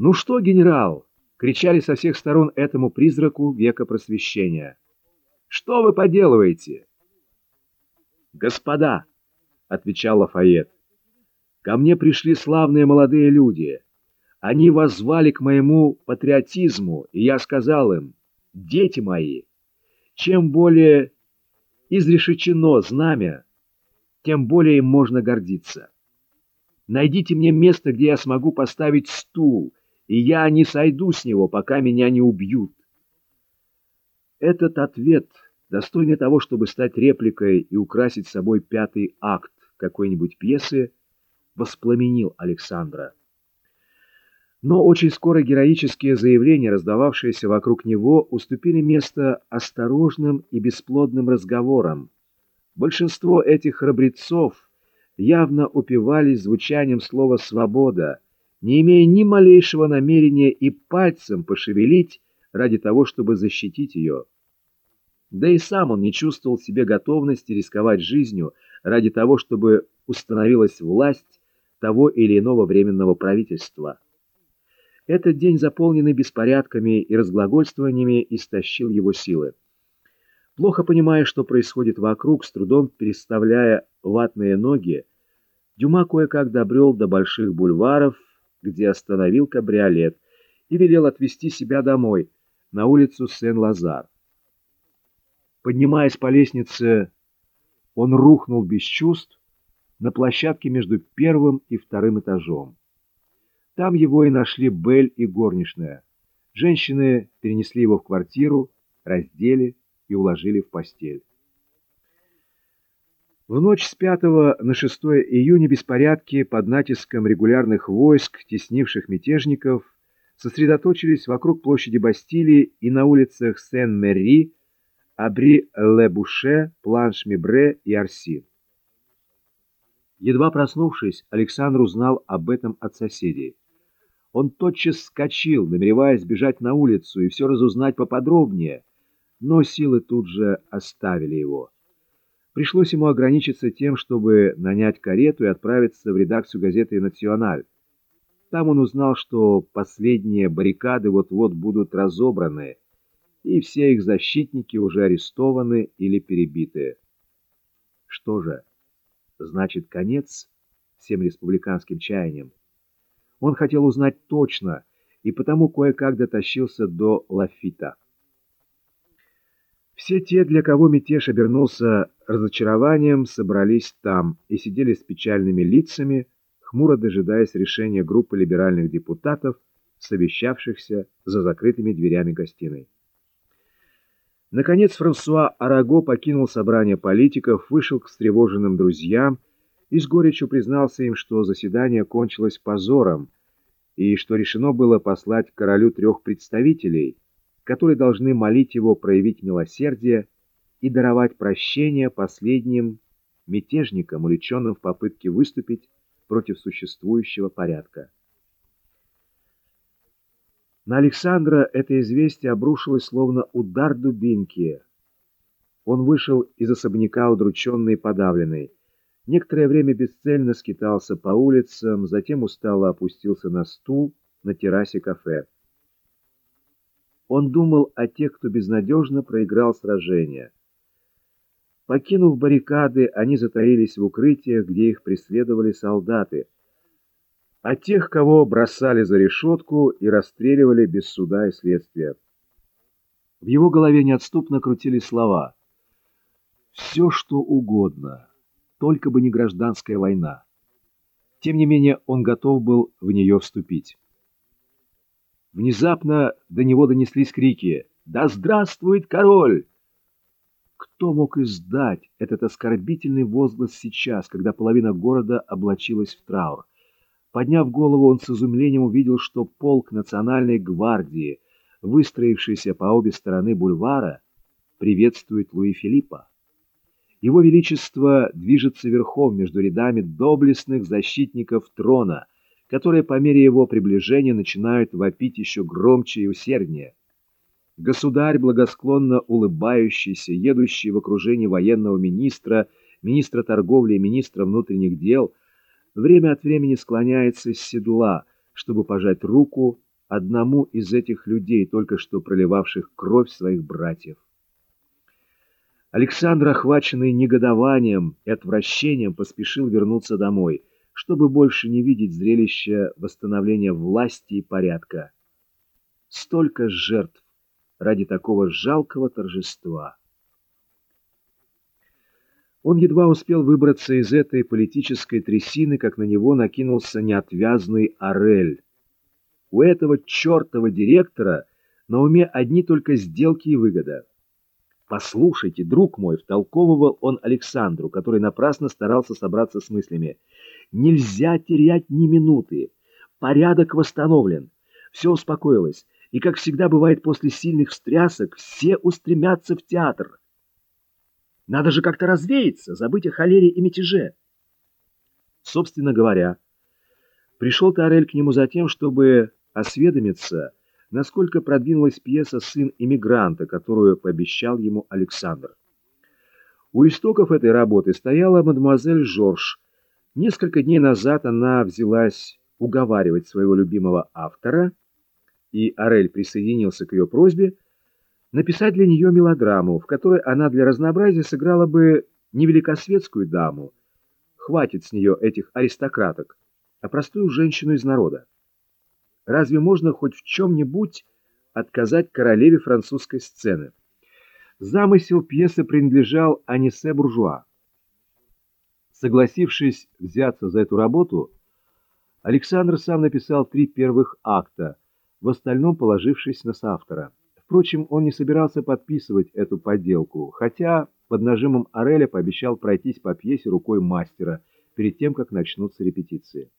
«Ну что, генерал?» — кричали со всех сторон этому призраку века просвещения. «Что вы поделываете?» «Господа!» — отвечал Лафайет. «Ко мне пришли славные молодые люди. Они воззвали к моему патриотизму, и я сказал им, дети мои, чем более изрешечено знамя, тем более им можно гордиться. Найдите мне место, где я смогу поставить стул, и я не сойду с него, пока меня не убьют. Этот ответ, достойный того, чтобы стать репликой и украсить собой пятый акт какой-нибудь пьесы, воспламенил Александра. Но очень скоро героические заявления, раздававшиеся вокруг него, уступили место осторожным и бесплодным разговорам. Большинство этих храбрецов явно упивались звучанием слова «свобода», не имея ни малейшего намерения и пальцем пошевелить ради того, чтобы защитить ее. Да и сам он не чувствовал себе готовности рисковать жизнью ради того, чтобы установилась власть того или иного временного правительства. Этот день, заполненный беспорядками и разглагольствованиями, истощил его силы. Плохо понимая, что происходит вокруг, с трудом переставляя ватные ноги, Дюма кое-как добрел до больших бульваров, где остановил кабриолет, и велел отвезти себя домой, на улицу Сен-Лазар. Поднимаясь по лестнице, он рухнул без чувств на площадке между первым и вторым этажом. Там его и нашли Бель и горничная. Женщины перенесли его в квартиру, раздели и уложили в постель. В ночь с 5 на 6 июня беспорядки под натиском регулярных войск, теснивших мятежников, сосредоточились вокруг площади Бастилии и на улицах Сен-Мери, Абри-Ле-Буше, Планш-Мибре и Арси. Едва проснувшись, Александр узнал об этом от соседей. Он тотчас вскочил, намереваясь бежать на улицу и все разузнать поподробнее, но силы тут же оставили его. Пришлось ему ограничиться тем, чтобы нанять карету и отправиться в редакцию газеты «Националь». Там он узнал, что последние баррикады вот-вот будут разобраны, и все их защитники уже арестованы или перебиты. Что же, значит конец всем республиканским чаяниям? Он хотел узнать точно, и потому кое-как дотащился до Лафита. Все те, для кого мятеж обернулся разочарованием, собрались там и сидели с печальными лицами, хмуро дожидаясь решения группы либеральных депутатов, совещавшихся за закрытыми дверями гостиной. Наконец Франсуа Араго покинул собрание политиков, вышел к встревоженным друзьям и с горечью признался им, что заседание кончилось позором и что решено было послать королю трех представителей, которые должны молить его проявить милосердие и даровать прощение последним мятежникам, увлеченным в попытке выступить против существующего порядка. На Александра это известие обрушилось словно удар дубинки. Он вышел из особняка удрученный и подавленный. Некоторое время бесцельно скитался по улицам, затем устало опустился на стул на террасе кафе. Он думал о тех, кто безнадежно проиграл сражение. Покинув баррикады, они затаились в укрытиях, где их преследовали солдаты, о тех, кого бросали за решетку и расстреливали без суда и следствия. В его голове неотступно крутились слова «Все, что угодно» только бы не гражданская война. Тем не менее, он готов был в нее вступить. Внезапно до него донеслись крики «Да здравствует король!» Кто мог издать этот оскорбительный возглас сейчас, когда половина города облачилась в траур? Подняв голову, он с изумлением увидел, что полк национальной гвардии, выстроившийся по обе стороны бульвара, приветствует Луи Филиппа. Его Величество движется верхом между рядами доблестных защитников трона, которые по мере его приближения начинают вопить еще громче и усерднее. Государь, благосклонно улыбающийся, едущий в окружении военного министра, министра торговли и министра внутренних дел, время от времени склоняется с седла, чтобы пожать руку одному из этих людей, только что проливавших кровь своих братьев. Александр, охваченный негодованием и отвращением, поспешил вернуться домой, чтобы больше не видеть зрелища восстановления власти и порядка. Столько жертв ради такого жалкого торжества. Он едва успел выбраться из этой политической трясины, как на него накинулся неотвязный Орель. У этого чертова директора на уме одни только сделки и выгода. «Послушайте, друг мой», — втолковывал он Александру, который напрасно старался собраться с мыслями, «нельзя терять ни минуты. Порядок восстановлен. Все успокоилось, и, как всегда бывает после сильных встрясок, все устремятся в театр. Надо же как-то развеяться, забыть о холере и мятеже». Собственно говоря, пришел Тарель к нему за тем, чтобы осведомиться, насколько продвинулась пьеса «Сын иммигранта», которую пообещал ему Александр. У истоков этой работы стояла мадемуазель Жорж. Несколько дней назад она взялась уговаривать своего любимого автора, и Орель присоединился к ее просьбе, написать для нее мелодраму, в которой она для разнообразия сыграла бы не великосветскую даму, хватит с нее этих аристократок, а простую женщину из народа. Разве можно хоть в чем-нибудь отказать королеве французской сцены? Замысел пьесы принадлежал Анисе Буржуа. Согласившись взяться за эту работу, Александр сам написал три первых акта, в остальном положившись на соавтора. Впрочем, он не собирался подписывать эту подделку, хотя под нажимом Ореля пообещал пройтись по пьесе рукой мастера перед тем, как начнутся репетиции.